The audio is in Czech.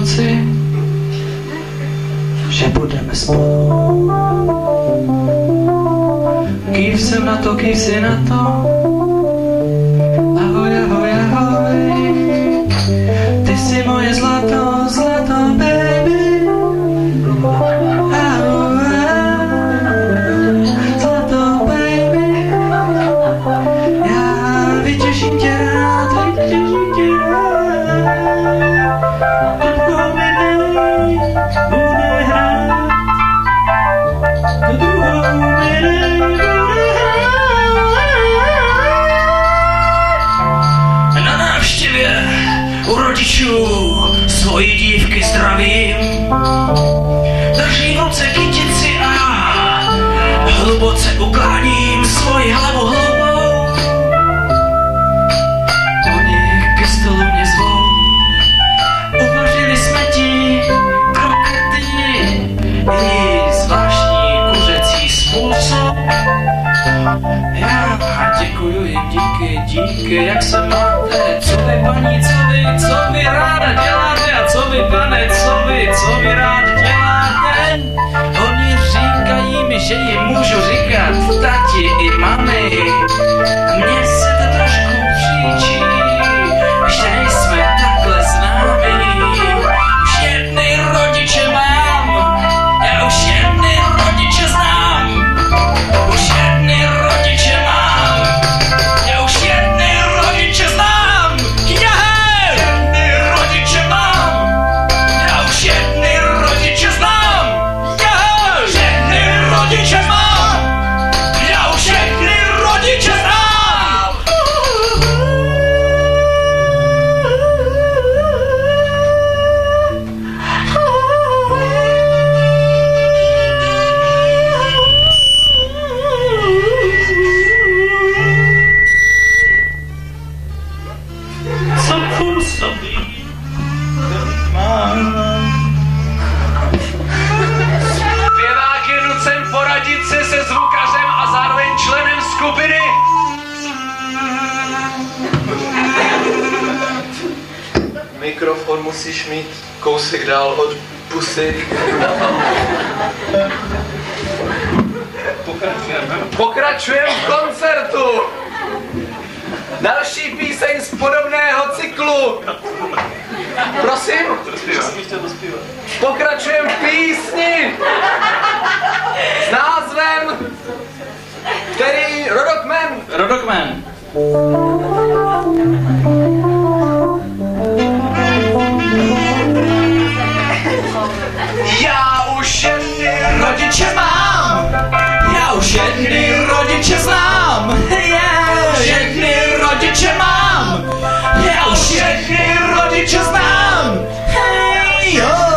noci, že budeme spolu. Kýv jsem na to, kýv si na to. Ahoj, ahoj, ahoj. Ty jsi moje zlato, zlato, baby. Ahoj, zlato, baby. Já vytěším tě u rodičů svoji dívky zdravím. Držím v ruce kytici a hluboce ukláním svoji hlavu hlubou. Oni ke stolu mě zvou, uvařili jsme ti krokety i zvláštní kuřecí způsob. Já děkuju jim díky, díky, jak se máte, co vy paní, co co vy ráda děláte a co vy pane, co vy, co vy rád Co působí? Zpěvák je nucen poradit se se zvukařem a zároveň členem skupiny. Mikrofon musíš mít kousek dál od pusy. Pokračujeme v koncertu. Další píseň z podobného cyklu. Prosím? Pokračujeme v písni s názvem, který Rodokmen Rodokman. Shit, hey, Roddy, just now! Hey, oh!